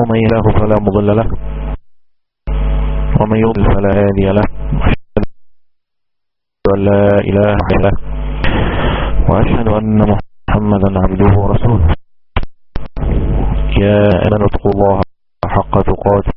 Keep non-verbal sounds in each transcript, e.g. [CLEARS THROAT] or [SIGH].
ومن يهده فلا مضل له. ومن يضل فلا هادي له. وأشهد أن لا إله إلا الله. وأشهد أن محمدا عبده ورسوله. يا أمن اتقوا الله حق تقاته.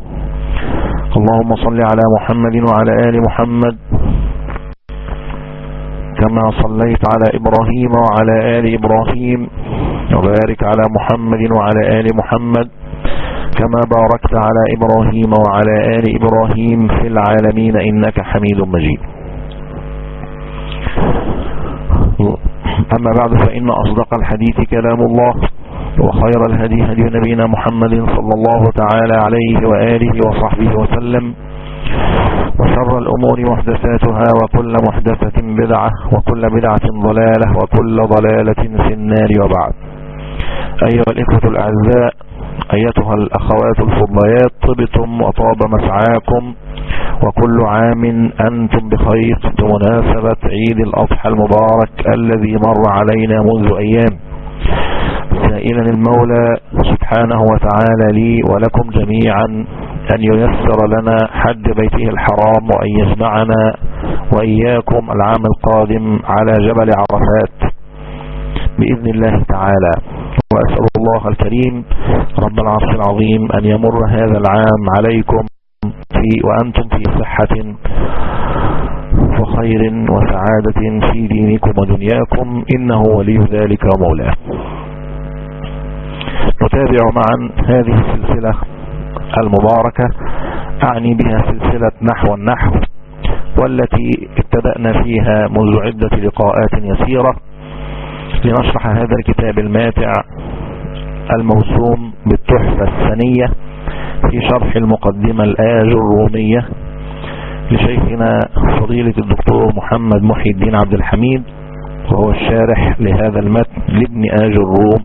اللهم صل على محمد وعلى آل محمد كما صليت على إبراهيم وعلى آل إبراهيم وبارك على محمد وعلى آل محمد كما باركت على إبراهيم وعلى آل إبراهيم في العالمين إنك حميد مجيد. أما بعد فإن أصدق الحديث كلام الله. وخير الهدي هدي نبينا محمد صلى الله تعالى عليه وآله وصحبه وسلم وشر الأمور محدثاتها وكل محدثة بدعة وكل بدعة ضلالة وكل ضلالة في النار وبعد. أيها الإخوة الأعزاء أيتها الأخوات الفضليات طبتم وطاب مسعاكم وكل عام أنتم بخير بمناسبة عيد الأضحى المبارك الذي مر علينا منذ أيام. سائلا المولى سبحانه وتعالى لي ولكم جميعا أن ييسر لنا حج بيته الحرام وأن يجمعنا وإياكم العام القادم على جبل عرفات بإذن الله تعالى. وأسأل الله الكريم رب العرش العظيم أن يمر هذا العام عليكم في وأنتم في صحة وخير وسعادة في دينكم ودنياكم. إنه ولي ذلك ومولاه نتابع معا هذه السلسلة المباركة. أعني بها سلسلة نحو النحو والتي ابتدأنا فيها منذ عدة لقاءات يسيرة. لنشرح هذا الكتاب الماتع الموسوم بالتحفة السنية في شرح المقدمة الآج الرومية لشيخنا فضيلة الدكتور محمد محي الدين عبد الحميد. وهو الشارح لهذا المتن لابن آج الروم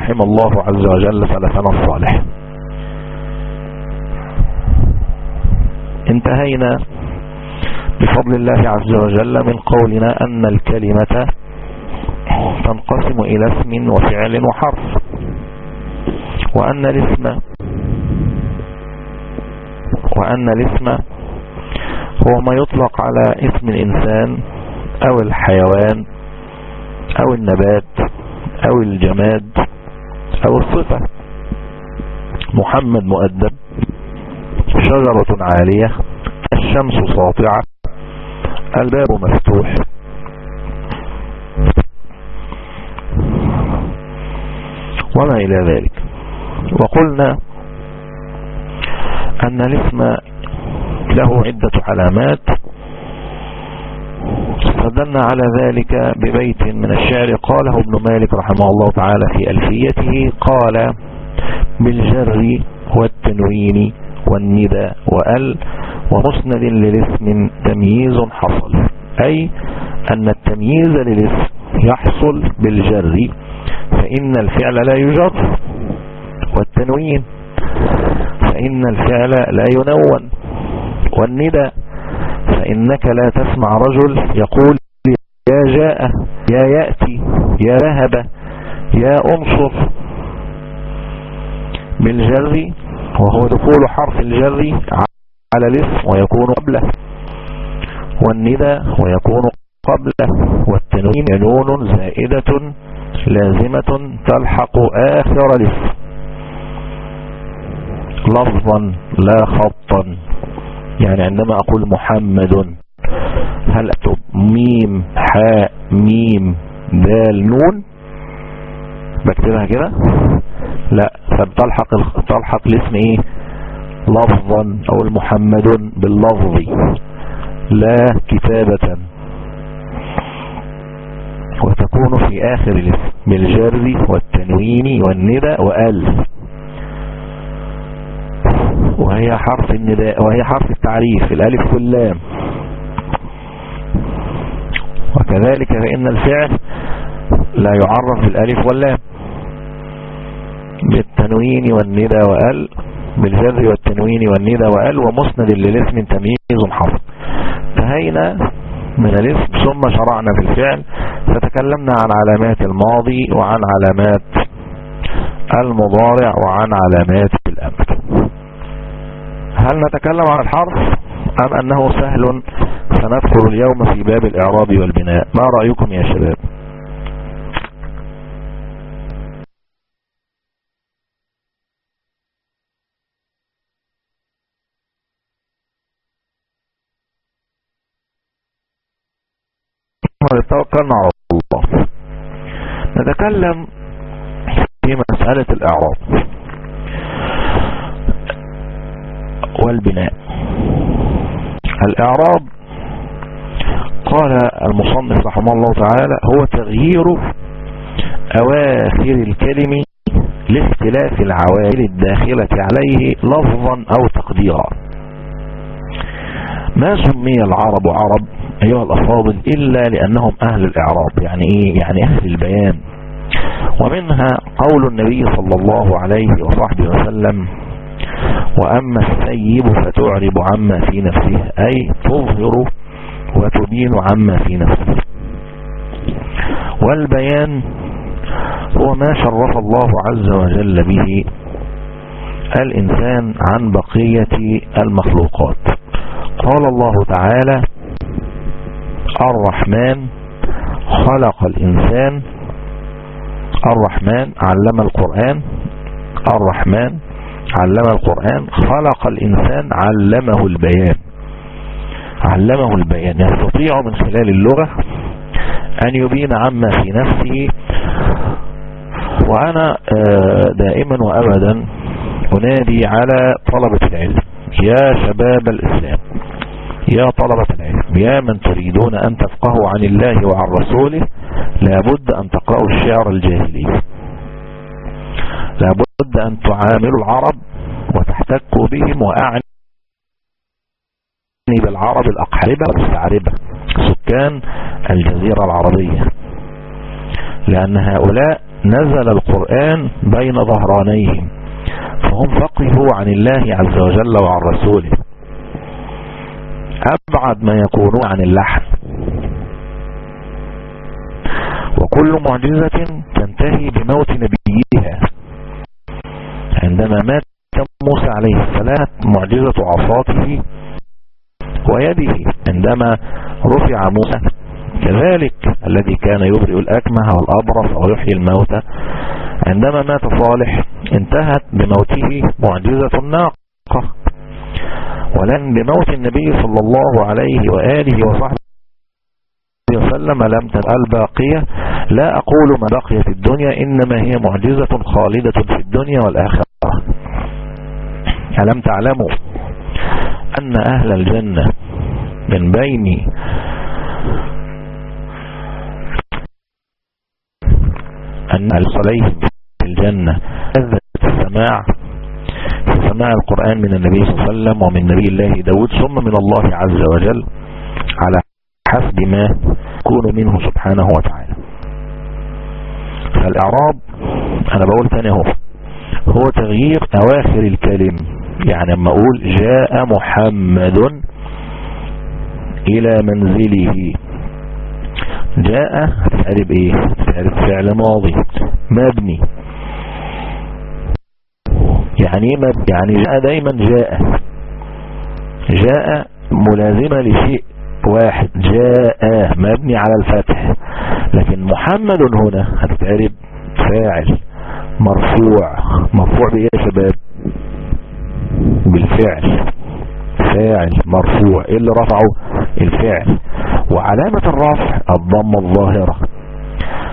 رحم الله عز وجل سلفنا الصالح. انتهينا بفضل الله عز وجل من قولنا أن الكلمة تنقسم إلى اسم وفعل وحرف وأن الاسم وأن الاسم هو ما يطلق على اسم الإنسان أو الحيوان أو النبات أو الجماد أو الصفة. محمد مؤدب شجرة عالية الشمس ساطعة الباب مفتوح. وما إلى ذلك. وقلنا أن الاسم له عدة علامات. استدلنا على ذلك ببيت من الشعر. قاله ابن مالك رحمه الله تعالى في ألفيته قال بالجر والتنوين والندى وأل ومسند للاسم تمييز حصل أي أن التمييز للاسم يحصل بالجر فإن الفعل لا يجر والتنوين فإن الفعل لا ينون والندى فإنك لا تسمع رجل يقول جاء يا يأتي يا ذهب يا أنصر بالجر وهو دخول حرف الجر على الإسم ويكون قبله. والندى ويكون قبله. والتنوين نون زائدة لازمة تلحق آخر الإسم. لفظا لا خطا. يعني عندما أقول محمد هل ميم حاء ميم دال نون. بكتبها كده. لا فبتلحق تلحق الاسم إيه؟ لفظا أو المحمد باللفظ. لا كتابة. وتكون في آخر الاسم بالجر والتنوين والندى وال وهي حرف النداء وهي حرف التعريف الألف واللام. وكذلك فإن الفعل لا يعرف بالألف واللام. بالتنوين والندى وأل بالجر والتنوين والندى وأل ومسند للاسم تمييز حصل انتهينا من الاسم ثم شرعنا في الفعل. فتكلمنا عن علامات الماضي وعن علامات المضارع وعن علامات الأمر. هل نتكلم عن الحرف أم أنه سهل سندخل اليوم في باب الإعراب والبناء. ما رأيكم يا شباب؟ على الله. نتكلم في مسألة الإعراب والبناء. الإعراب قال المصنف رحمه الله تعالى هو تغيير أواخر الكلم لاختلاف العوامل الداخلة عليه لفظا أو تقديرا. ما سمي العرب عرب أيها الأفاضل إلا لأنهم أهل الإعراب يعني إيه؟ يعني أهل البيان. ومنها قول النبي صلى الله عليه وصحبه وسلم وأما السيب فتعرب عما في نفسه أي تظهر وتبين عما في نفسه. والبيان هو ما شرف الله عز وجل به الإنسان عن بقية المخلوقات. قال الله تعالى الرحمن خلق الإنسان الرحمن علم القرآن الرحمن علم القرآن خلق الإنسان علمه البيان. علمه البيان يستطيع من خلال اللغة أن يبين عما في نفسه. وأنا دائما وأبدا أنادي على طلبة العلم. يا شباب الإسلام يا طلبة العلم يا من تريدون أن تفقهوا عن الله وعن رسوله لابد أن تقرأوا الشعر الجاهلي. لابد أن تعاملوا العرب وتحتكوا بهم وأعني بالعرب الأقحربة والمستعربة سكان الجزيرة العربية. لأن هؤلاء نزل القرآن بين ظهرانيهم فهم فقهوا عن الله عز وجل وعن رسوله. أبعد ما يكونون عن اللحن. وكل معجزة تنتهي بموت نبيها. عندما مات موسى عليه السلام معجزة عصاته ويده عندما رفع موسى. كذلك الذي كان يبرئ الأكمه والأبرص ويحيي الموتى. عندما مات صالح انتهت بموته معجزة الناقة. ولن بموت النبي صلى الله عليه وآله وصحبه وسلم لم تبقى باقية. لا أقول ما بقيت الدنيا إنما هي معجزة خالدة في الدنيا والآخرة. ألم تعلموا أن أهل الجنة من بين أن عليهم في الجنة. لذة السماع. في سماع القرآن من النبي صلى الله عليه وسلم ومن نبي الله داود ثم من الله عز وجل على حسب ما يكون منه سبحانه وتعالى. فالإعراب أنا بقول تاني أهو هو تغيير أواخر الكلم يعني لما أقول جاء محمد إلى منزله. جاء هتتعرب إيه؟ هتتعرب فعل ماضي مبني. يعني إيه مبني؟ يعني جاء دايما جاء. جاء ملازمة لشيء واحد. جاء مبني على الفتح. لكن محمد هنا هتتعرب فاعل مرفوع. مرفوع بإيه يا شباب؟ بالفعل. فاعل مرفوع. إيه اللي رفعه؟ الفعل وعلامة الرفع الضمة الظاهرة.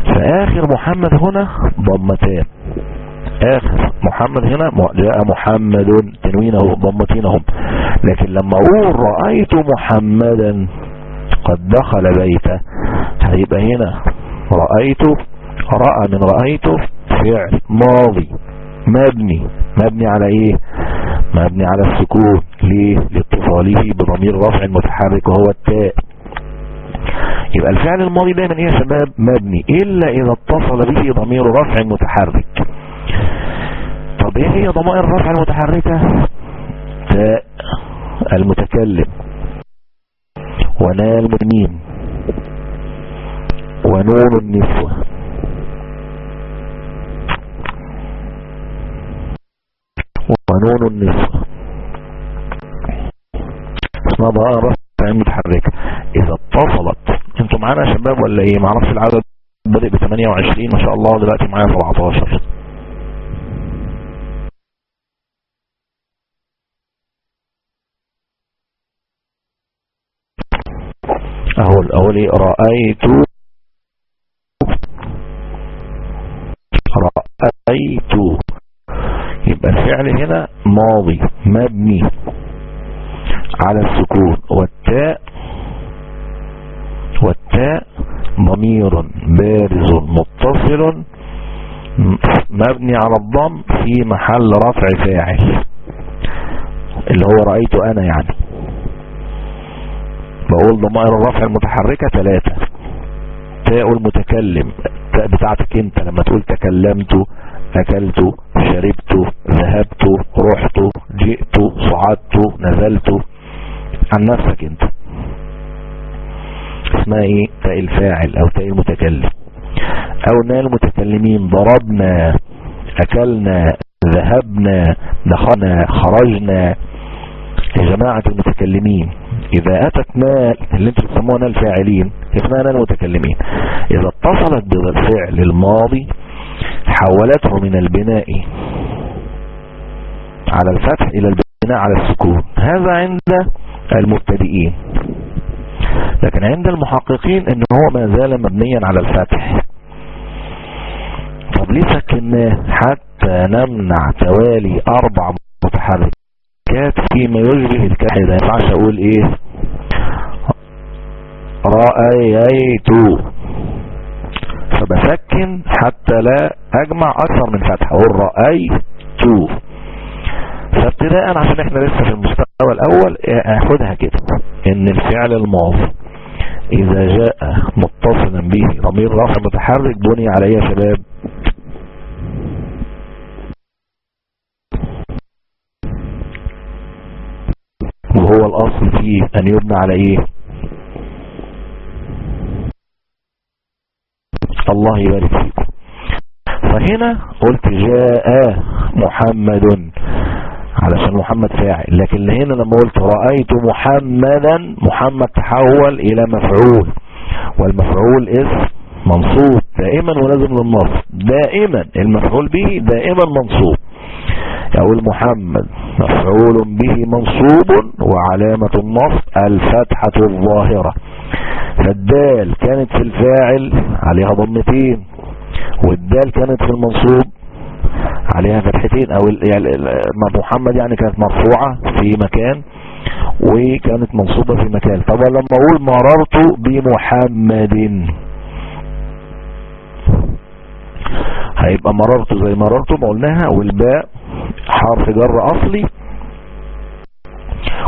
فآخر محمد هنا ضمتان. آخر محمد هنا جاء محمد تنوينه ضمتينهم. لكن لما أقول رأيت محمدا قد دخل بيته هيبقى هنا رأيت رأى من رأيته فعل ماضي. مبني. مبني على إيه؟ مبني على السكون ليه؟ لاتصاله بضمير رفع متحرك وهو التاء. يبقى الفعل الماضي دايما إيه يا شباب؟ مبني. إلا إذا اتصل به ضمير رفع متحرك. طب إيه هي ضمائر الرفع المتحركة؟ تاء المتكلم. ونال المنين ونون النسوة. ونون النسوة اسمها ضمائر رفع متحركة إذا اتصلت أنتوا معانا يا شباب ولا إيه؟ معرفش العدد. بدأ ب 28 ما شاء الله. دلوقتي معايا 17 أهو الأول. إيه رأيت رأيت يبقى الفعل هنا ماضي مبني على السكون. والتاء والتاء ضمير بارز متصل مبني على الضم في محل رفع فاعل اللي هو رأيت أنا يعني. بقول ضمائر الرفع المتحركة ثلاثة. تاء المتكلم التاء بتاعتك أنت لما تقول تكلمت اكلت شربت ذهبت رحت جئت صعدت نزلت. عن نفسك انت. اسمها إيه؟ تاء الفاعل أو تاء المتكلم. أو نال المتكلمين. ضربنا أكلنا ذهبنا دخلنا خرجنا. لجماعة المتكلمين إذا أتت نال اللي أنتم تسموها نال فاعلين اسمها نال المتكلمين. إذا اتصلت بالفعل الماضي حولته من البناء على الفتح إلى البناء على السكون. هذا عند المبتدئين. لكن عند المحققين ان هو ما زال مبنيا على الفتح. طب ليه سكناه حتى نمنع توالي أربع متحركات فيما يشبه الكاحدة ما ينفعش أقول إيه. رأيت فبسكن حتى لا أجمع أكثر من فتحة. أقول رأيت فابتداء عشان إحنا لسه في المستوى الأول أخدها كده. إن الفعل الماضي إذا جاء متصلا به ضمير رافع متحرك بني على إيه يا شباب. وهو الأصل فيه أن يبنى على إيه الله يبارك فيكم فهنا قلت جاء محمد علشان محمد فاعل لكن هنا لما قلت رأيت محمدا محمد تحول إلى مفعول والمفعول اسم منصوب دائما ولازم للنصب دائما المفعول به دائما منصوب. يقول محمد مفعول به منصوب وعلامة النصب الفتحة الظاهرة. فالدال كانت في الفاعل عليها ضمتين والدال كانت في المنصوب عليها فتحتين أو يعني محمد يعني كانت مرفوعة في مكان وكانت منصوبة في مكان. طب لما أقول مررت بمحمد. هيبقى مررت زي مررت ما قلناها والباء حرف جر أصلي.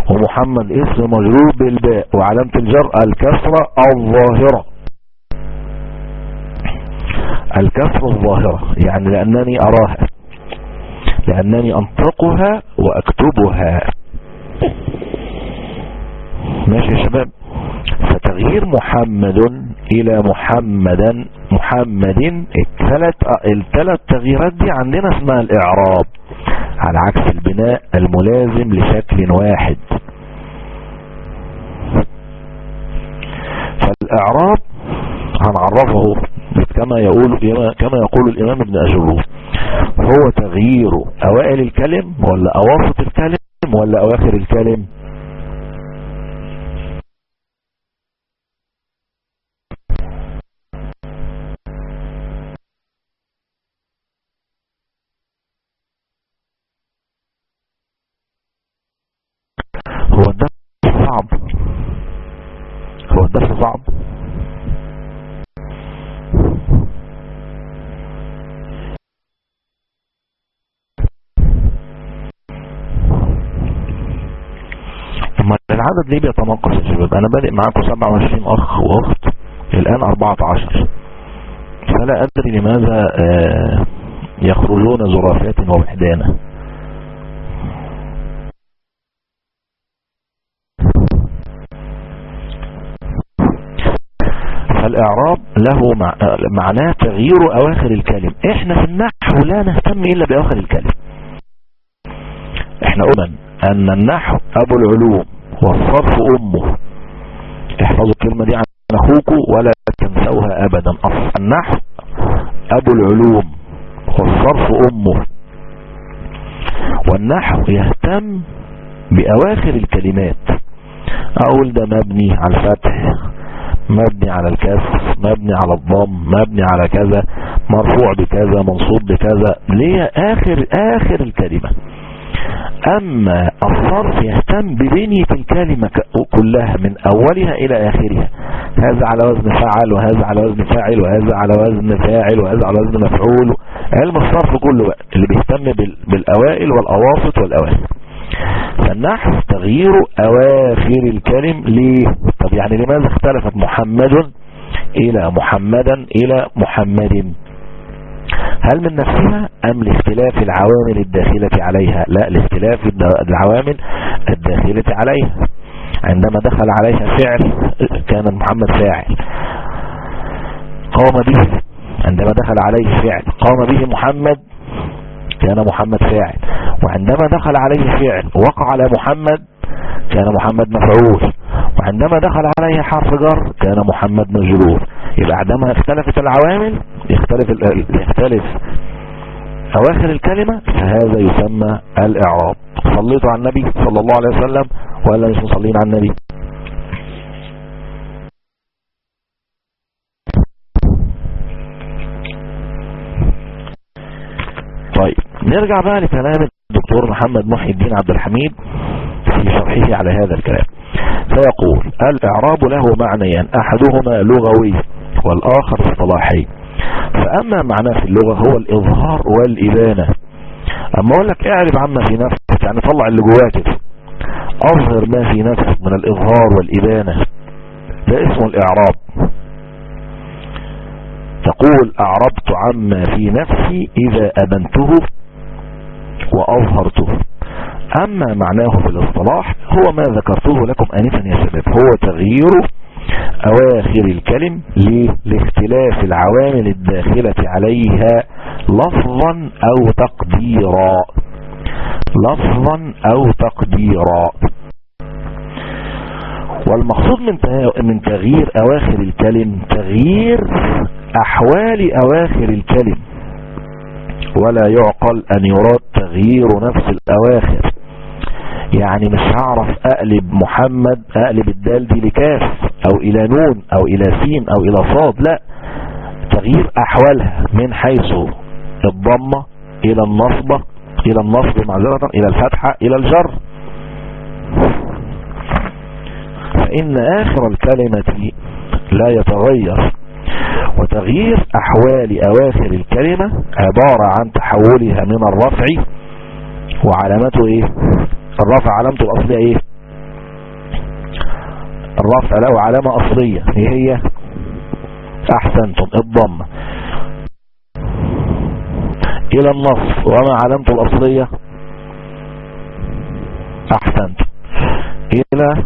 ومحمد اسم مجرور بالباء وعلامة الجر الكسرة الظاهرة. الكسرة الظاهرة يعني لأنني أراها. لأنني أنطقها وأكتبها. ماشي يا شباب. فتغيير محمد إلى محمدا محمد الثلاث الثلاث تغييرات دي عندنا اسمها الإعراب. على عكس البناء الملازم لشكل واحد. فالإعراب هنعرفه كما يقول كما يقول الإمام ابن أجروه هو تغيير أوائل الكلم ولا أواسط الكلم ولا أواخر الكلم هو الدرس صعب هو الدرس صعب اما العدد ليه بيتناقص يا شباب. أنا بادئ معاكم 27 أخ وأخت الآن 14 فلا أدري لماذا آه يخرجون زرافات ووحدانا فالإعراب له معناه تغيير أواخر الكلم. إحنا في النحو لا نهتم إلا بأواخر الكلم. إحنا قلنا أن النحو أبو العلوم. والصرف أمه. احفظوا الكلمة دي عن أخوكم ولا تنسوها أبدا. النحو أبو العلوم والصرف أمه. والنحو يهتم بأواخر الكلمات. أقول ده مبني على الفتح مبني على الكسر مبني على الضم مبني على كذا مرفوع بكذا منصوب بكذا. ليه؟ آخر آخر الكلمة. أما الصرف يهتم ببنية الكلمة كلها من أولها إلى آخرها. هذا على وزن فعل وهذا على وزن فاعل وهذا على وزن فاعل وهذا على وزن مفعول. علم الصرف كله اللي بيهتم بالأوائل والأواسط والأواخر فالنحو تغيير أواخر الكلم ليه. طب يعني لماذا اختلفت محمد إلى محمدا إلى محمد؟ هل من نفسها أم لاختلاف العوامل الداخلة عليها؟ لا لاختلاف العوامل الداخلة عليها. عندما دخل عليها فعل كان محمد فاعل. قام به. عندما دخل عليه فعل قام به محمد كان محمد فاعل. وعندما دخل عليه فعل وقع على محمد كان محمد مفعول. وعندما دخل عليه حرف جر كان محمد مجرور. يبقى عندما اختلفت العوامل يختلف يختلف أواخر الكلمة فهذا يسمى الإعراب. صليتوا على النبي صلى الله عليه وسلم ولا مش مصلين على النبي. طيب نرجع بقى لكلام الدكتور محمد محي الدين عبد الحميد في شرحه على هذا الكلام. فيقول الإعراب له معنيان أحدهما لغوي والآخر اصطلاحي فأما معناه في اللغة هو الإظهار والإبانة. أما أقول لك اعرب عما في نفسك يعني طلع اللي جواك. أظهر ما في نفسك من الإظهار والإبانة. ده اسمه الإعراب. تقول أعربت عما في نفسي إذا أبنته وأظهرته. أما معناه في الاصطلاح هو ما ذكرته لكم آنفا يا شباب هو تغيير أواخر الكلم لاختلاف العوامل الداخلة عليها لفظا أو تقديرا. لفظا أو تقديرا. والمقصود من من تغيير أواخر الكلم تغيير أحوال أواخر الكلم. ولا يعقل أن يراد تغيير نفس الأواخر. يعني مش هعرف أقلب محمد أقلب الدال دي لكاف أو إلى نون أو إلى سين أو إلى صاد لا. تغيير أحوالها من حيث الضمة إلى النصبة إلى النصب معذرة إلى الفتحة إلى الجر. فإن آخر الكلمة لا يتغير. وتغيير أحوال أواخر الكلمة عبارة عن تحولها من الرفع وعلامته إيه؟ الرفع علامته الأصلية إيه؟ الرفع له علامة أصلية. هي هي؟ أحسنتم. الضمة إلى النص. وما علامته الأصلية؟ أحسنتم. إلى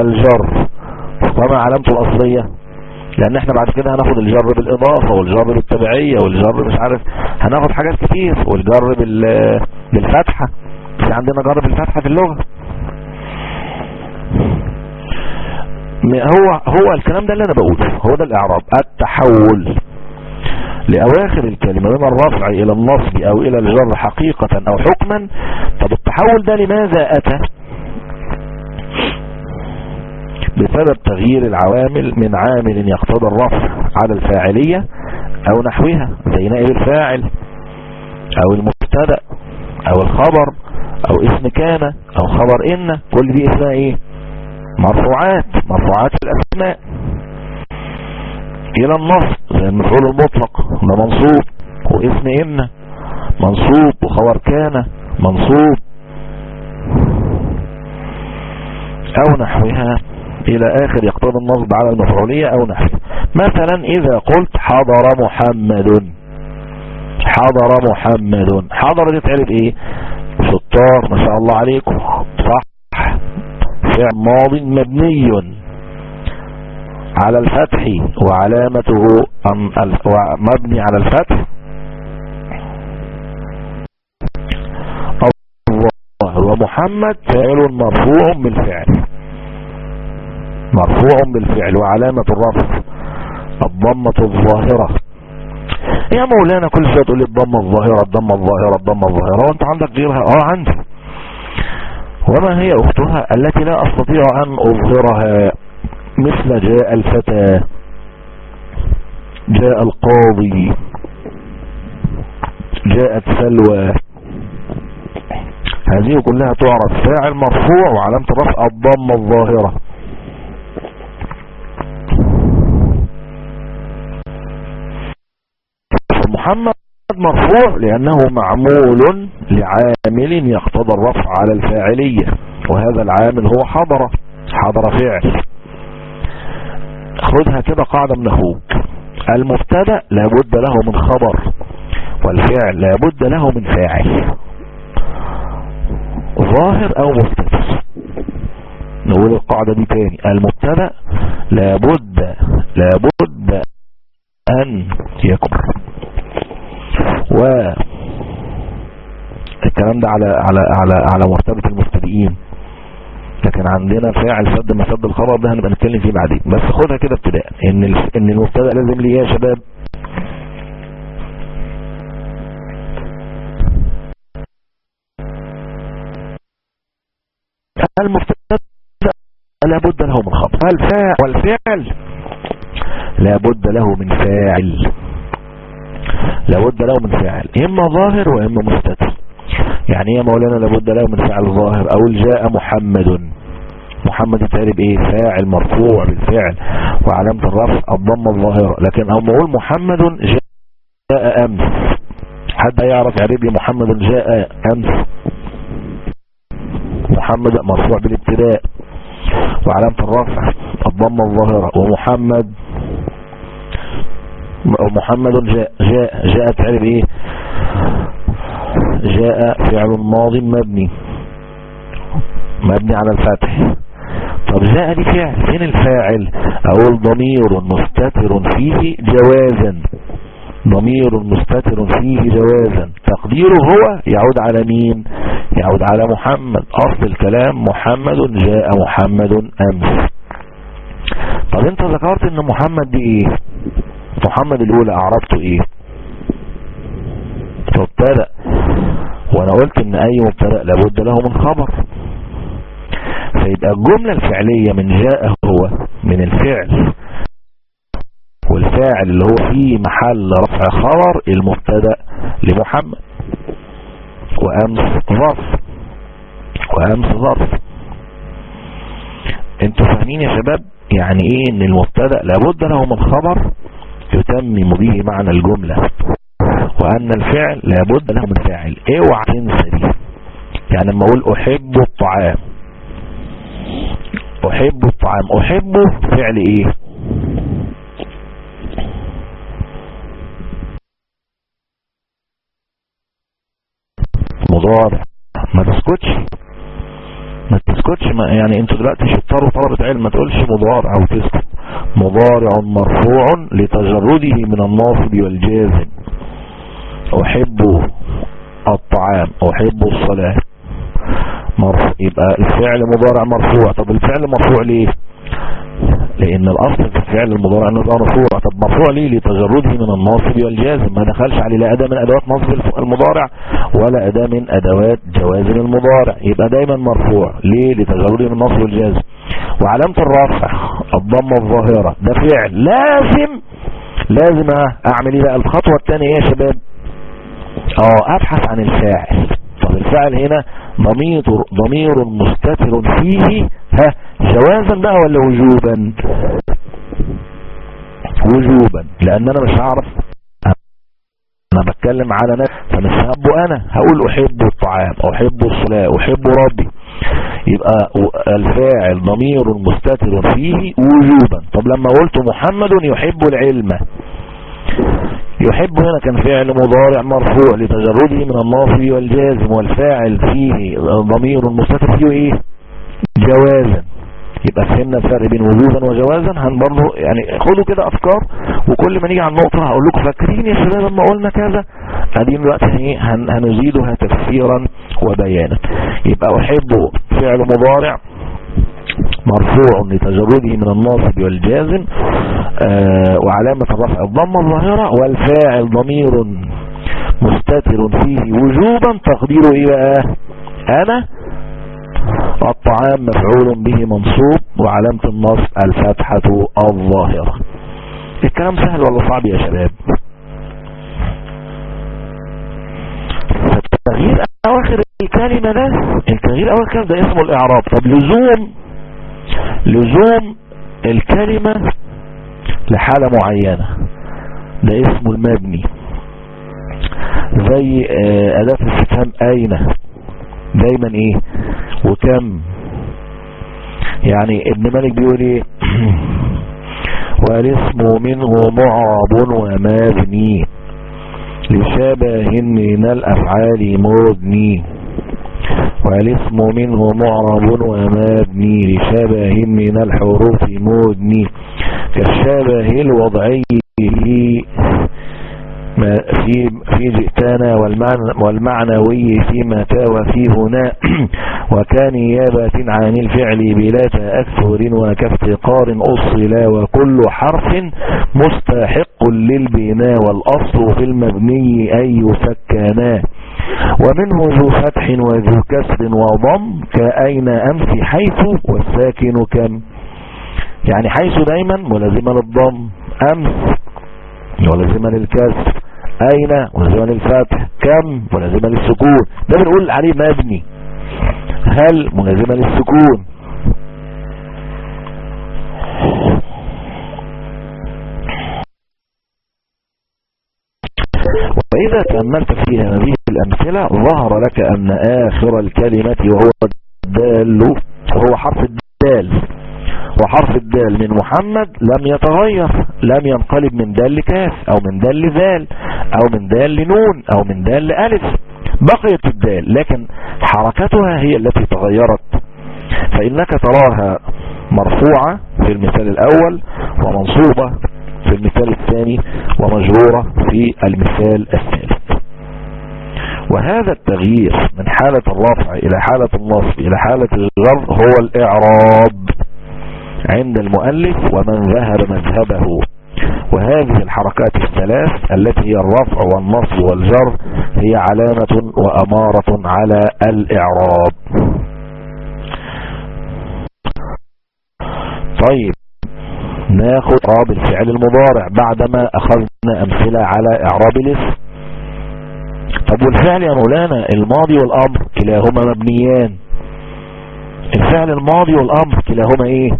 الجر. وما علامته الأصلية؟ لأن إحنا بعد كده هناخد الجر بالإضافة والجر بالتبعية والجر مش عارف هناخد حاجات كتير والجر بالفتحة. في عندنا جر بالفتحة في اللغة. هو هو الكلام ده اللي أنا بقوله هو ده الإعراب. التحول لأواخر الكلمة من الرفع إلى النصب أو إلى الجر حقيقة أو حكما. طب التحول ده لماذا أتى؟ بسبب تغيير العوامل من عامل يقتضى الرفع على الفاعلية أو نحوها زي نائب الفاعل أو المبتدأ أو الخبر أو اسم كان أو خبر إن كل دي اسمها إيه؟ مرفوعات مرفوعات الأسماء. إلى النص زي المفعول المطلق ده منصوب واسم إن منصوب وخبر كان منصوب أو نحوها. إلى آخر يقتضي النصب على المفعولية أو نحوه مثلا إذا قلت حضر محمد. حضر محمد. حضر دي تعرف إيه؟ شطار ما شاء الله عليكم صح. فعل ماض مبني. على الفتح وعلامته مبني على الفتح. الله. ومحمد فعل مرفوع بالفعل. مرفوع بالفعل وعلامة الرفع الضمة الظاهرة. يا مولانا كل شوية تقول لي الضمة الظاهرة الضمة الظاهرة الضمة الظاهرة وأنت عندك غيرها؟ آه عندي. وما هي أختها التي لا أستطيع أن أظهرها؟ مثل جاء الفتى جاء القاضي جاءت سلوى. هذه كلها تعرف. فاعل مرفوع وعلامة الرفع الضمة الظاهرة. محمد مرفوع لأنه معمول لعامل يقتضى الرفع على الفاعلية وهذا العامل هو حضر حضر فعل. خذها كده قاعدة من أخوك. المبتدأ لابد له من خبر والفعل لابد له من فاعل. ظاهر أو مستتر نقول القاعدة دي تاني. المبتدأ لابد لابد أن يكون و الكلام ده على على على على مرتبة المبتدئين. لكن عندنا فاعل سد مسد الخبر ده هنبقى نتكلم فيه بعدين. بس خدها كده ابتداء. إن إن المبتدأ لازم ليه يا شباب؟ المبتدأ لابد له من خبر. الفاعل والفعل لابد له من فاعل. لابد له من فاعل إما ظاهر وإما مستتر. يعني يا مولانا لابد له من فاعل ظاهر؟ أو جاء محمد. محمد يتعرب إيه فاعل مرفوع بالفعل. وعلامة الرفع الضمة الظاهرة. لكن أو نقول محمد جاء أمس. حد يعرف يعرب لي محمد جاء أمس؟ محمد مرفوع بالابتداء. وعلامة الرفع الضمة الظاهرة. ومحمد محمد جاء جاء جاء تعرف إيه جاء فعل ماض مبني. مبني على الفتح. طب جاء دي فعل. فين الفاعل؟ أقول ضمير مستتر فيه جوازا. ضمير مستتر فيه جوازا. تقديره هو يعود على مين؟ يعود على محمد. أصل الكلام محمد جاء محمد أمس. طب أنت ذكرت إن محمد دي إيه؟ محمد الأولى أعربته إيه؟ مبتدا وأنا قلت إن أي مبتدأ لابد له من خبر. فيبقى الجملة الفعلية من جاء هو من الفعل. والفاعل اللي هو في محل رفع خبر المبتدأ لمحمد. وأمس ظرف. وأمس ظرف. أنتوا فاهمين يا شباب يعني إيه إن المبتدأ لابد له من خبر؟ يتمم به معنى الجملة. وأن الفعل لابد له من فاعل. اوعى تنسى دي. يعني لما أقول أحب الطعام. أحب الطعام. احبه فعل إيه؟ مضارع. ما تسكتش. ما تسكتش ما يعني أنتوا دلوقتي شطار وطلبة علم ما تقولش مضارع أو تسكت مضارع مرفوع لتجرده من الناصب والجازم. أحب الطعام أحب الصلاة. مرفوع يبقى الفعل مضارع مرفوع. طب الفعل مرفوع ليه؟ لأن الأصل في الفعل المضارع انه يبقى مرفوع. طب مرفوع ليه؟ لتجرده من الناصب والجازم ما دخلش عليه لا أداة من أدوات نصب المضارع ولا أداة من أدوات جوازم المضارع. يبقى دايما مرفوع. ليه؟ لتجرده من النصب والجازم وعلامة الرفع الضمة الظاهرة. ده فعل لازم لازم أعمل إيه بقى؟ الخطوة الثانية إيه يا شباب؟ آه أبحث عن الفاعل. طب الفاعل هنا ضمير ضمير مستتر فيه. ها جوازا بقى ولا وجوبا؟ وجوبا لأن أنا مش هعرف. أنا بتكلم على نفسي فمش هبه أنا. هقول أحب الطعام أحب الصلاة أحب ربي. يبقى الفاعل ضمير مستتر فيه وجوبا. طب لما قلت محمد يحب العلم. يحب هنا كان فعل مضارع مرفوع لتجرده من الناصب والجازم والفاعل فيه ضمير مستتر فيه إيه؟ جوازا. يبقى فهمنا الفرق بين وجوبا وجوازا. هن برضه يعني خدوا كده أفكار وكل ما نيجي على النقطة هقول لكم فاكرين يا شباب لما قلنا كذا؟ ادي دلوقتي إيه هنزيدها تفسيرا وبيانا. يبقى أحب فعل مضارع مرفوع لتجرده من الناصب والجازم آه وعلامة الرفع الضمة الظاهرة والفاعل ضمير مستتر فيه وجوبا تقديره إيه بقى أنا الطعام مفعول به منصوب وعلامة النصب الفتحة الظاهرة. الكلام سهل ولا صعب يا شباب؟ تغيير أواخر الكلمة ده التغيير أواخر ده اسمه الإعراب. طب لزوم لزوم الكلمة لحالة معينة. ده اسمه المبني. زي أداة الاستفهام أين؟ دايما إيه؟ وكم؟ يعني ابن مالك بيقول إيه؟ [CLEARS THROAT] والاسم منه معرب ومبني لشبه من الأفعال مبني. والاسم منه معرب ومبني لشبه من الحروف مبني. كالشبه الوضعي في في والمعنى والمعنوي في متى وفي هنا. [CLEARS THROAT] وكان نيابة عن الفعل بلا تأثر وكافتقار أصلا وكل حرف مستحق للبناء والأصل في المبني أن يسكنا ومنه ذو فتح وذو كسر وضم كأين أمس حيث والساكن كم. يعني حيث دايما ملازمة للضم أمس ملازمة للكسر. أين؟ ملازمة للفتح كم؟ ملازمة للسكون. ده بنقول عليه مبني. هل ملازمة للسكون؟ وإذا تأملت في هذه الأمثلة ظهر لك أن آخر الكلمة وهو الدال هو حرف الدال. وحرف الدال من محمد لم يتغير لم ينقلب من دال لكاف أو من دال لذال أو من دال لنون أو من دال لألف. بقيت الدال لكن حركتها هي التي تغيرت. فإنك تراها مرفوعة في المثال الأول ومنصوبة في المثال الثاني ومجرورة في المثال الثالث. وهذا التغيير من حالة الرفع إلى حالة النصب إلى حالة الجر هو الإعراب. عند المؤلف ومن ذهب مذهبه. وهذه الحركات الثلاث التي هي الرفع والنصب والجر هي علامة وأمارة على الإعراب. طيب ناخد إعراب الفعل المضارع بعدما أخذنا أمثلة على إعراب الاسم. طب والفعل يا مولانا؟ الماضي والأمر كلاهما مبنيان. الفعل الماضي والأمر كلاهما إيه؟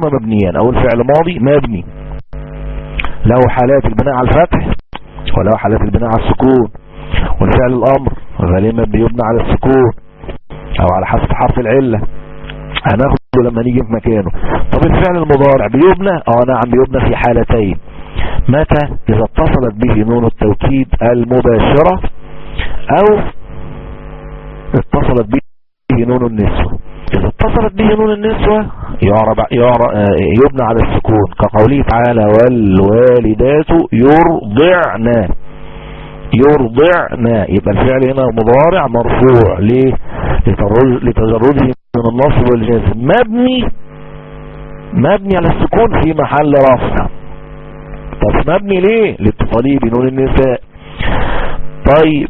كلاهما مبنيان أو الفعل ماضي مبني. له حالات البناء على الفتح وله حالات البناء على السكون. والفعل الأمر غالبا بيبنى على السكون أو على حسب حرف العلة. هناخده لما نيجي في مكانه. طب الفعل المضارع بيبنى؟ آه نعم بيبنى في حالتين. متى؟ إذا اتصلت به نون التوكيد المباشرة أو اتصلت به نون النسوة إذا اتصلت به نون النسوة يبنى على السكون. كقوله تعالى والوالدات يرضعن. يرضعن. يبقى الفعل هنا مضارع مرفوع ليه لتجرده من النصب والجزم مبني مبني على السكون في محل رفع. طب مبني ليه؟ لاتصاله بنون النساء. طيب.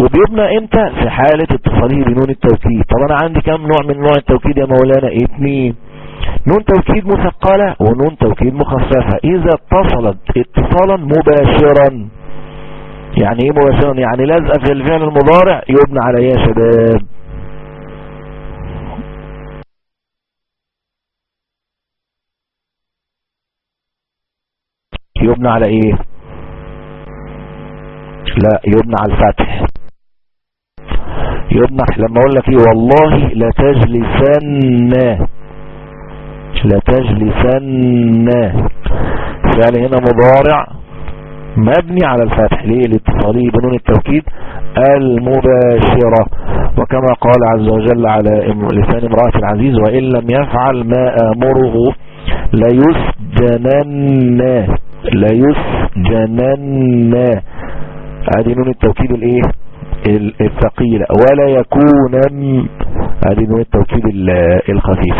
وبيبنى إمتى؟ في حالة اتصاله بنون التوكيد. طب أنا عندي كم نوع من نوع التوكيد يا مولانا؟ اتنين. نون توكيد مثقلة ونون توكيد مخففة. إذا اتصلت اتصالا مباشرا. يعني إيه مباشرا؟ يعني لازقة في الفعل المضارع يبنى على يا شباب. يبنى على إيه؟ لا يبنى على الفتح. يبنى لما أقول لك إيه والله لتجلسن لتجلسن. فعل هنا مضارع مبني على الفتح ليه لاتصاله بنون التوكيد المباشرة. وكما قال عز وجل على لسان امرأة العزيز وإن لم يفعل ما آمره ليسجنن ليسجنن. هذه نون التوكيد الإيه؟ الثقيلة ولا يكون هذه نون التوكيد الخفيف.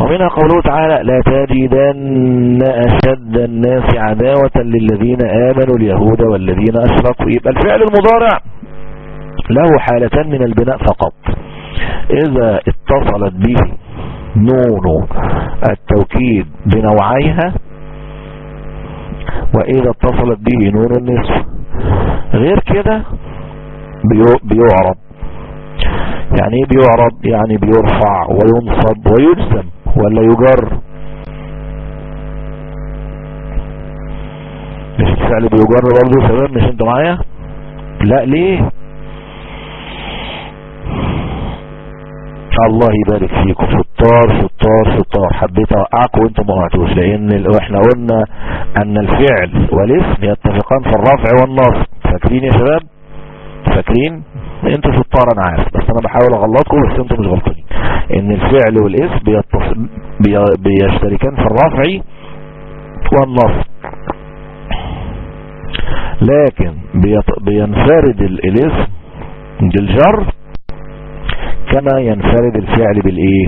ومنها قوله تعالى لا تجدن أشد الناس عداوة للذين آمنوا اليهود والذين أشركوا. يبقى الفعل المضارع له حالتان من البناء فقط. إذا اتصلت به نون التوكيد بنوعيها وإذا اتصلت به نون النصف. غير كده بيعرب يعني إيه بيعرب يعني بيرفع وينصب ويجزم ولا يجر؟ مش الفعل بيجر برضه شباب؟ مش أنتوا معايا؟ لا ليه؟ الله يبارك فيكم. شطار شطار شطار حبيت اوقعكم وأنتم ما وقعتوش لأن إحنا قلنا أن الفعل والاسم يتفقان في الرفع والنصب. فاكرين يا شباب؟ فاكرين أنتوا شطار أنا عارف بس أنا بحاول أغلطكم بس أنتوا مش غلطانين. إن الفعل والاسم بي... بيشتركان في الرفع والنصب. لكن بيط... بينفرد الاسم بالجر كما ينفرد الفعل بالإيه؟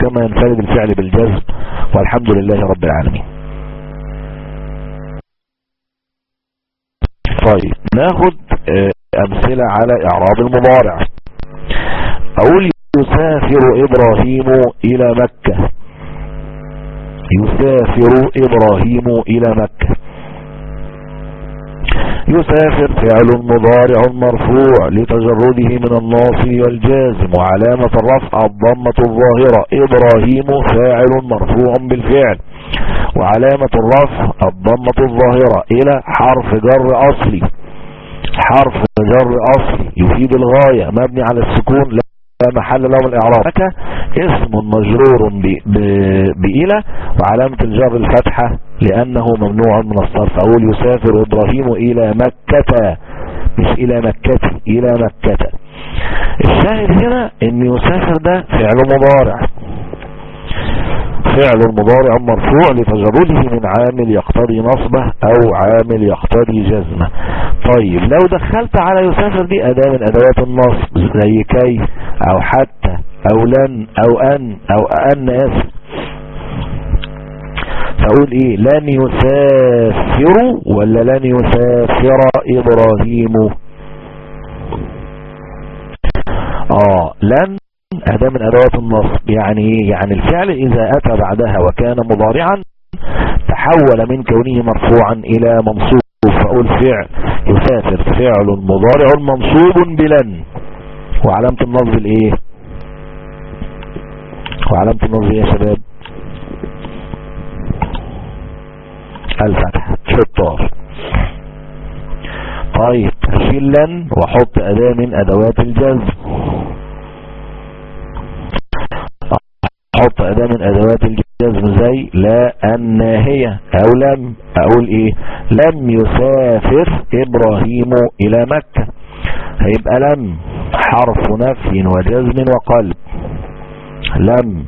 كما ينفرد الفعل بالجزم والحمد لله رب العالمين. طيب ناخد أمثلة على إعراب المضارع. أقول يسافر إبراهيم إلى مكة. يسافر إبراهيم إلى مكة. يسافر فعل مضارع مرفوع لتجرده من الناصب والجازم وعلامة الرفع الضمة الظاهرة. إبراهيم فاعل مرفوع بالفعل. وعلامة الرفع الضمة الظاهرة إلى حرف جر أصلي. حرف جر أصلي يفيد الغاية. مبني على السكون. لا محل له الإعراب. اسم مجرور بإلى وعلامة الجر الفتحة لأنه ممنوع من الصرف. أقول يسافر إبراهيم إلى مكة. مش إلى مكة إلى مكة. الشاهد هنا أن يسافر ده فعل مضارع. فعل مضارع مرفوع لتجرده من عامل يقتضي نصبه أو عامل يقتضي جزمه. طيب لو دخلت على يسافر دي أداة من أدوات النصب زي كي أو حتى أو لن أو أن أو أن اسم فأقول إيه؟ لن يسافر ولا لن يسافر إبراهيم؟ آه لن اداة من أدوات النصب يعني إيه يعني الفعل إذا أتى بعدها وكان مضارعا تحول من كونه مرفوعا إلى منصوب فاقول فعل يسافر. فعل مضارع منصوب بلن. وعلامة النصب الإيه؟ وعلامة النصب إيه يا شباب؟ الفتح شطار طيب اشيل لن واحط أداة من أدوات الجزم أحط أداة من أدوات الجزم زي لا الناهية أو لم أقول إيه لم يسافر إبراهيم إلى مكة. هيبقى لم حرف نفي وجزم وقلب. لم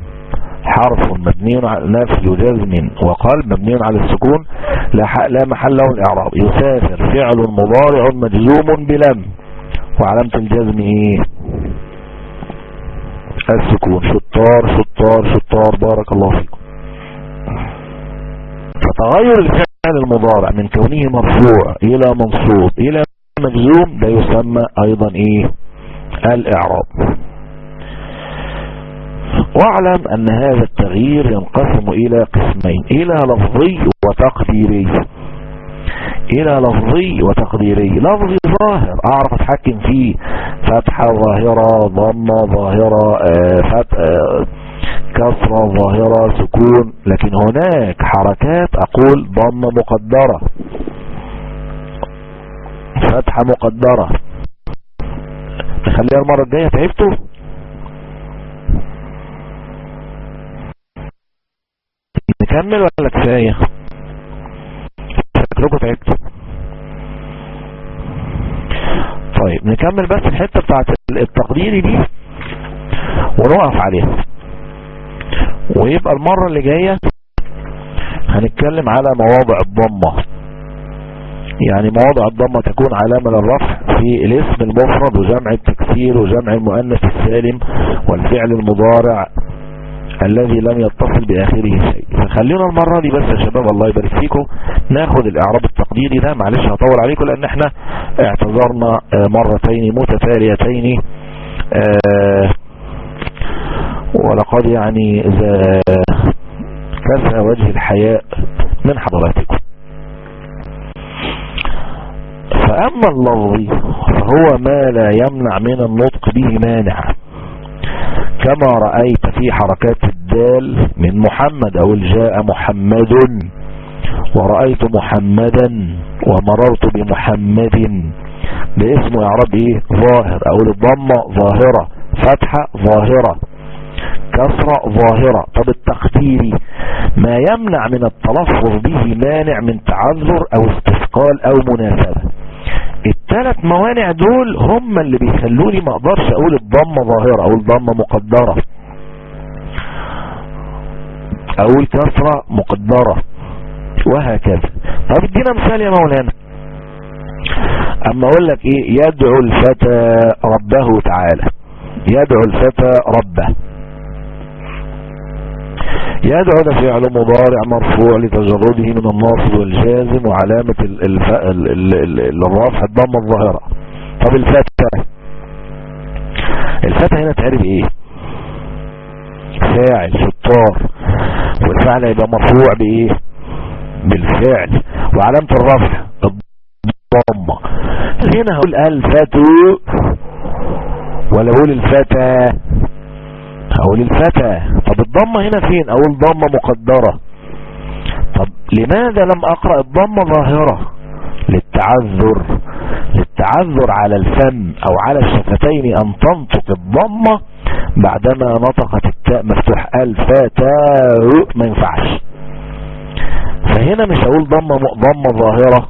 حرف مبني على نفي وجزم وقلب مبني على السكون لا, محل له الإعراب. يسافر فعل مضارع مجزوم بلم. وعلامة الجزم إيه؟ السكون شطار شطار شطار. بارك الله فيكم. فتغير الفعل المضارع من كونه مرفوع إلى منصوب إلى مجزوم ده يسمى أيضا إيه؟ الإعراب. واعلم أن هذا التغيير ينقسم إلى قسمين إلى لفظي وتقديري. إلى لفظي وتقديري. لفظي ظاهر. أعرف أتحكم فيه. فتحة ظاهرة ضمة ظاهرة فتح كسرة ظاهرة سكون. لكن هناك حركات أقول ضمة مقدرة. فتحة مقدرة. نخليها المرة الجاية. تعبتوا؟ نكمل ولا كفاية؟ شكلكم تعبتوا طيب نكمل بس الحتة بتاعت التقديري دي ونقف عليها. ويبقى المرة اللي جاية هنتكلم على مواضع الضمة. يعني مواضع الضمة تكون علامة للرفع في الاسم المفرد وجمع التكسير وجمع المؤنث السالم والفعل المضارع. الذي لم يتصل بآخره شيء. فخلينا المرة دي بس يا شباب الله يبارك فيكم. ناخد الإعراب التقديري ده معلش هطول عليكم لأن إحنا اعتذرنا مرتين متتاليتين ولقد يعني كسى وجه الحياء من حضراتكم. فأما اللفظي فهو ما لا يمنع من النطق به مانع. كما رأيت في حركات الدال من محمد أو جاء محمد ورأيت محمدا ومررت بمحمد ده اسمه اعراب إيه ظاهر أو الضمة ظاهرة فتحة ظاهرة كسرة ظاهرة. طب التقديري ما يمنع من التلفظ به مانع من تعذر أو استثقال أو مناسبة. الثلاث موانع دول هم اللي بيخلوني ما أقدرش أقول الضمة ظاهرة أو الضمة مقدرة. أقول كسرة مقدرة. وهكذا. طب ادينا مثال يا مولانا. اما أقول لك إيه؟ يدعو الفتى ربه تعالى. يدعو الفتى ربه. يدعو فعل مضارع مرفوع لتجرده من الناصب والجازم وعلامة الرفع الضمة الظاهرة. طب الفتى الفتى هنا تعرف إيه؟ فاعل شطار والفعل يبقى مرفوع بإيه؟ بالفعل. وعلامة الرفع الضمة. هنا هقول الفتو ولا أقول الفتى هقول الفتى. طب الضمة هنا فين؟ أقول ضمة مقدرة. طب لماذا لم أقرأ الضمة ظاهرة؟ للتعذر. للتعذر على الفم أو على الشفتين أن تنطق الضمة بعدما نطقت التاء مفتوح الفتاء ما ينفعش. فهنا مش هقول ضمة ضمة ظاهرة.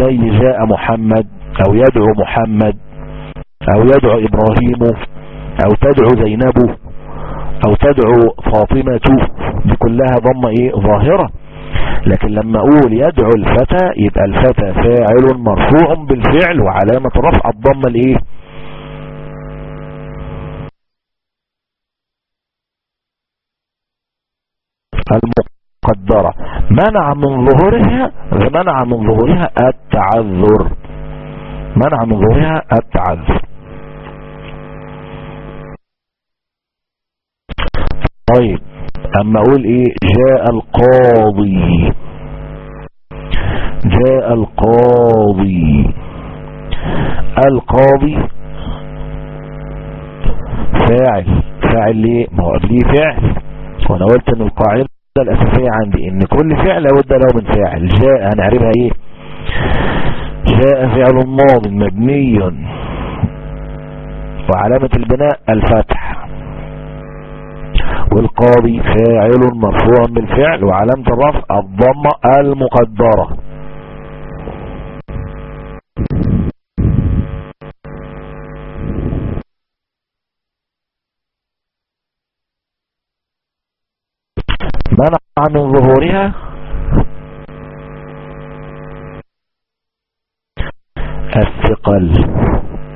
زي جاء محمد أو يدعو محمد أو يدعو إبراهيم أو تدعو زينب أو تدعو فاطمة دي كلها ضمة إيه؟ ظاهرة. لكن لما أقول يدعو الفتى يبقى الفتى فاعل مرفوع بالفعل وعلامة رفع الضمة الايه مقدرة منع من ظهورها منع من ظهورها التعذر. منع من ظهورها التعذر. طيب أما أقول إيه؟ جاء القاضي. جاء القاضي. القاضي فاعل. فاعل ليه؟ ما هو قبليه فعل وأنا قلت إن القاعدة الأساسية عندي إن كل فعل لابد له من فاعل. جاء هنعرفها إيه؟ جاء فعل ماض مبني. وعلامة البناء الفتح. والقاضي فاعل مرفوع بالفعل وعلامة الرفع الضمة المقدرة. منع من ظهورها؟ الثقل.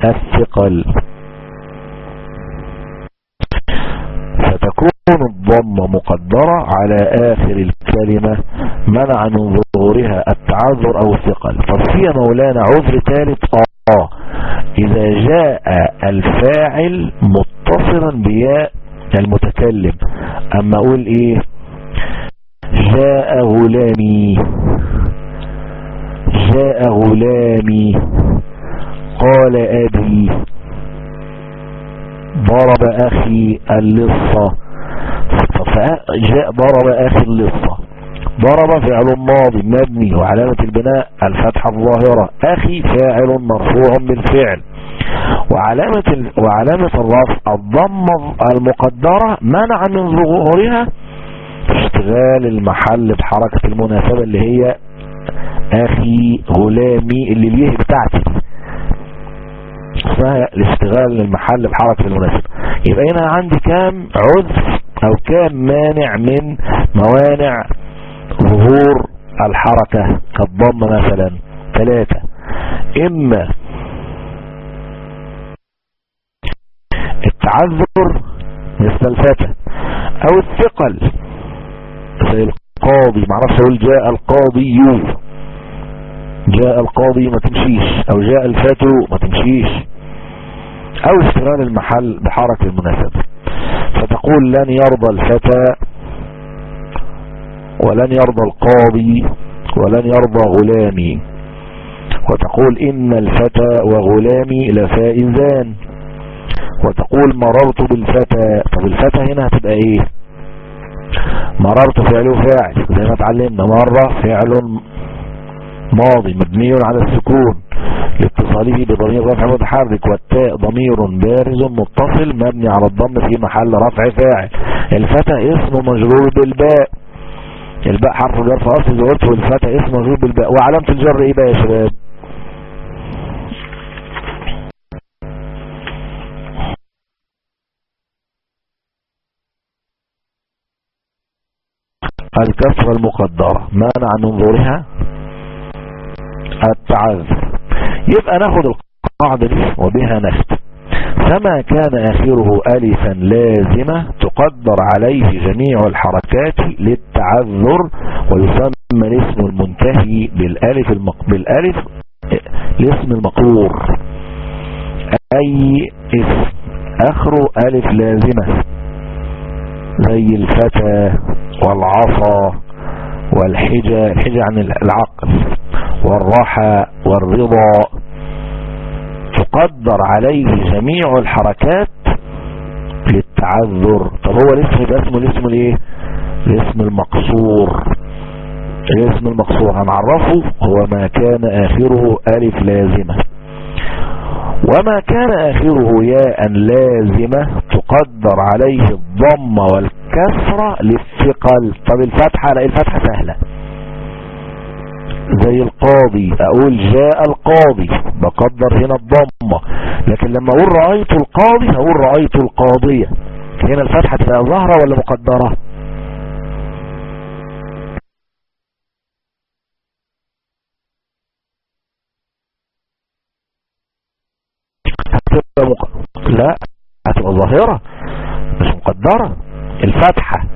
الثقل. فتكون الضمة مقدرة على آخر الكلمة منع من ظهورها التعذر أو الثقل. طب في مولانا عذر ثالث؟ آه. إذا جاء الفاعل متصلا بياء المتكلم. أما أقول إيه؟ جاء غلامي. جاء غلامي. قال أبي. ضرب أخي اللصة. جاء ضرب أخي اللصة ضرب فعل ماضي مبني وعلامة البناء الفتحة الظاهرة. أخي فاعل مرفوع بالفعل. وعلامة وعلامة الرفع الضمة المقدرة منع من ظهورها اشتغال المحل بحركة المناسبة اللي هي أخي غلامي اللي اليه بتاعتي. اسمها الاشتغال المحل بحركة المناسبة. يبقى هنا عندي كام عذر أو كام مانع من موانع ظهور الحركة كالضم مثلا. ثلاثة. إما التعذر مثل الفتى أو الثقل زي القاضي معرفش أقول جاء القاضي جاء القاضي ما تمشيش أو جاء الفتو ما تمشيش أو اشتغال المحل بحركة المناسبة فتقول لن يرضى الفتى ولن يرضى القاضي ولن يرضى غلامي. وتقول إن الفتى وغلامي لفائزان وتقول مررت بالفتى. طب الفتى هنا هتبقى إيه؟ مررت فعله فاعل. زي ما اتعلمنا مرة فعل ماضي مبني على السكون. لاتصاله بضمير رفع متحرك والتاء ضمير بارز متصل مبني على الضم في محل رفع فاعل. الفتى اسم مجرور بالباء. الباء حرف جر في اصل قلت والفتى اسم مجرور بالباء. وعلامة الجر إيه بقى يا شباب؟ الكسرة المقدرة. مانع من ظهورها التعذر. يبقى ناخد القاعدة دي وبها نختم فما كان آخره ألفا لازمة تقدر عليه جميع الحركات للتعذر ويسمى الاسم المنتهي بالألف, المق... بالألف الاسم المقرور. أي اسم آخره ألف لازمة. زي الفتى والعصا والحجة الحجة عن العقل. والراحة والرضا تقدر عليه جميع الحركات للتعذر. طب هو الاسم ده اسمه الاسم الايه؟ الاسم المقصور. الاسم المقصور هنعرفه هو ما كان آخره ألف لازمة. وما كان آخره ياء لازمة تقدر عليه الضمة والكسرة للثقل. طب الفتحة لا الفتحة سهلة. زي القاضي. أقول جاء القاضي. بقدر هنا الضمة لكن لما أقول رأيت القاضي هقول رأيت القاضية. هنا الفتحة تبقى ظاهرة ولا مقدرة؟ هتبقى مق... لا هتبقى ظاهرة مش مقدرة. الفتحة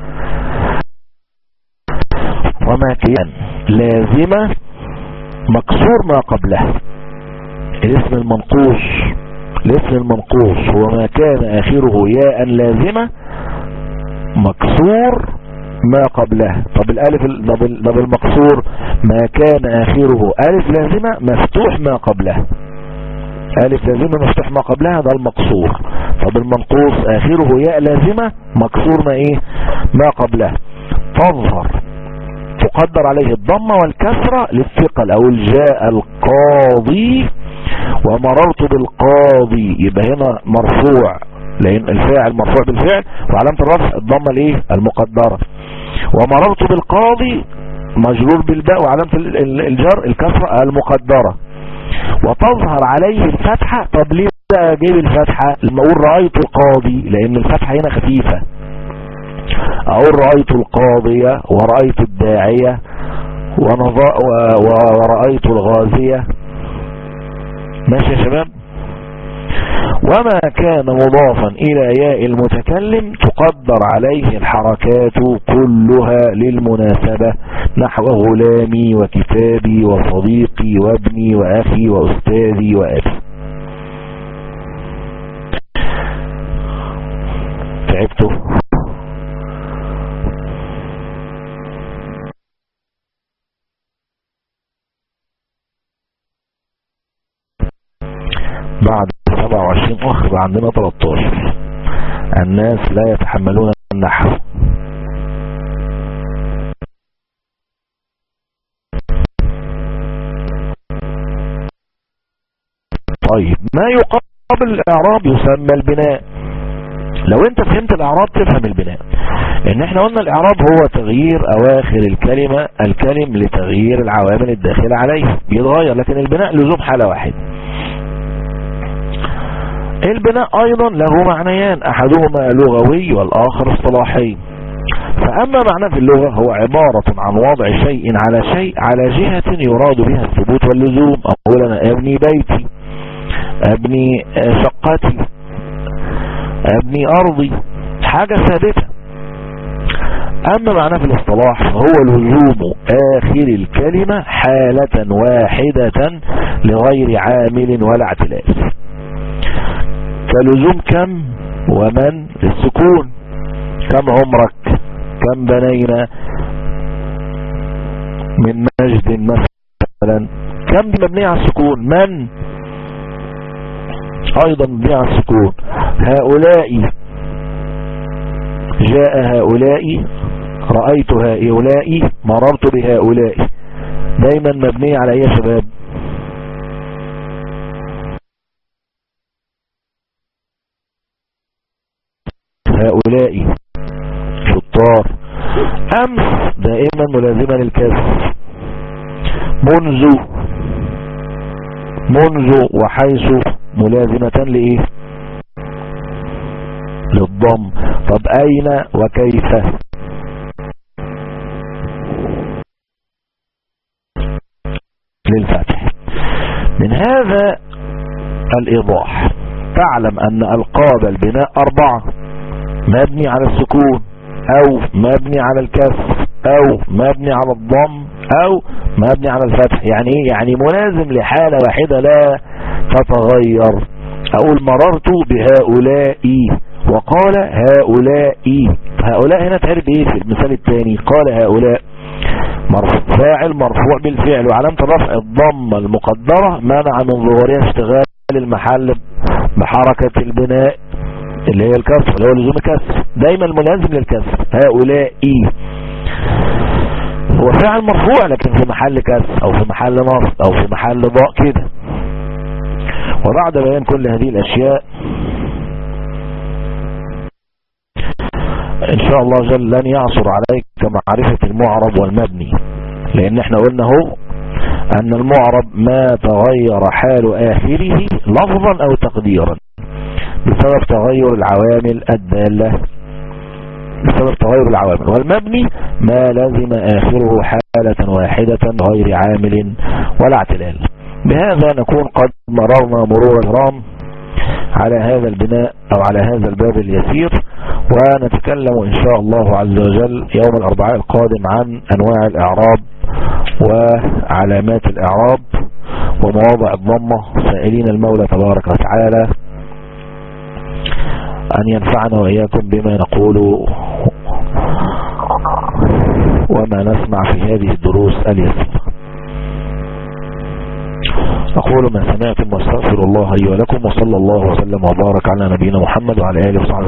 وما كان لازمة مكسور ما قبلها الاسم المنقوص. الاسم المنقوص. هو ما كان آخره ياء لازمة مكسور ما قبلها طب الألف طب المقصور. ما كان آخره ألف لازمة مفتوح ما قبلها ألف لازمة مفتوح ما قبلها ده المقصور. طب المنقوص آخره ياء لازمة مكسور ما إيه؟ ما قبلها تظهر تقدر عليه الضمة والكسرة للثقل. أو الجاء القاضي ومررت بالقاضي. يبقى هنا مرفوع لأن الفاعل مرفوع بالفعل. وعلامة الرفع الضمة الايه المقدرة. ومررت بالقاضي مجرور بالباء. وعلامة الجر الكسرة المقدرة. وتظهر عليه الفتحة. طب ليه جيب الفتحة؟ لما أقول رأيت القاضي لأن الفتحة هنا خفيفة. أقول رأيت القاضية ورأيت الداعية ورأيت الغازية. ماشي يا شباب؟ وما كان مضافا إلى ياء المتكلم تقدر عليه الحركات كلها للمناسبة نحو غلامي وكتابي وصديقي وابني وأخي وأستاذي وأبي. تعبتوا بعد 27 اخ بقى عندنا 13 الناس لا يتحملون النحو. طيب ما يقابل الإعراب يسمى البناء. لو انت فهمت الإعراب تفهم البناء. إن إحنا قلنا الإعراب هو تغيير أواخر الكلمة الكلم لتغيير العوامل الداخلة عليه. بيتغير لكن البناء لزوم حالة واحدة. البناء أيضا له معنيان أحدهما لغوي والآخر اصطلاحي. فأما معنى في اللغة هو عبارة عن وضع شيء على شيء على جهة يراد بها الثبوت واللزوم أقول أنا أبني بيتي أبني شقتي أبني أرضي حاجة ثابتة. أما معنى في الاصطلاح هو لزوم آخر الكلمة حالة واحدة لغير عامل ولا اعتلاف. كلزوم كم ومن للسكون؟ كم عمرك؟ كم بنينا من مجد مثلا؟ كم دي مبنية على السكون؟ من؟ أيضا مبنية على السكون. هؤلاء جاء هؤلاء رأيت هؤلاء مررت بهؤلاء. دايما مبنية على إيه يا شباب؟ هؤلاء شطار امس دائما ملازمة للكسر منذ منذ وحيث ملازمة لإيه؟ للضم. طب أين وكيف؟ للفتح. من هذا الإيضاح تعلم أن ألقاب البناء أربعة. مبني على السكون أو مبني على الكسر أو مبني على الضم أو مبني على الفتح. يعني إيه؟ يعني ملازم لحالة واحدة لا تتغير. أقول مررت بهؤلاء وقال هؤلاء. هؤلاء هنا تعرف إيه في المثال الثاني؟ قال هؤلاء. فاعل مرفوع بالفعل. وعلامة الرفع الضمة المقدرة منع من ظهورها اشتغال المحل بحركة البناء. اللي هي الكسر اللي هو لزوم الكسر دايما ملازم للكسر هؤلاء هو فعل مرفوع لكن في محل كسر أو في محل نصب أو في محل ضاء كده. وبعد بيان كل هذه الأشياء إن شاء الله جل لن يعصر عليك معرفة المعرب والمبني. لأن إحنا قلنا هو أن المعرب ما تغير حال آخره لفظا أو تقديرا. بسبب تغير العوامل الدالة. بسبب تغير العوامل. والمبني ما لازم آخره حالة واحدة غير عامل ولا اعتلال. بهذا نكون قد مررنا مرور الرام على هذا البناء أو على هذا الباب اليسير ونتكلم إن شاء الله عز وجل يوم الأربعاء القادم عن أنواع الإعراب وعلامات الإعراب ومواضع الضمة. سائلين المولى تبارك وتعالى. أن ينفعنا وإياكم بما نقول وما نسمع في هذه الدروس اليسيرة أقول ما سمعتم وأستغفر الله لي ولكم وصلى الله وسلم وبارك على نبينا محمد وعلى آله وصحبه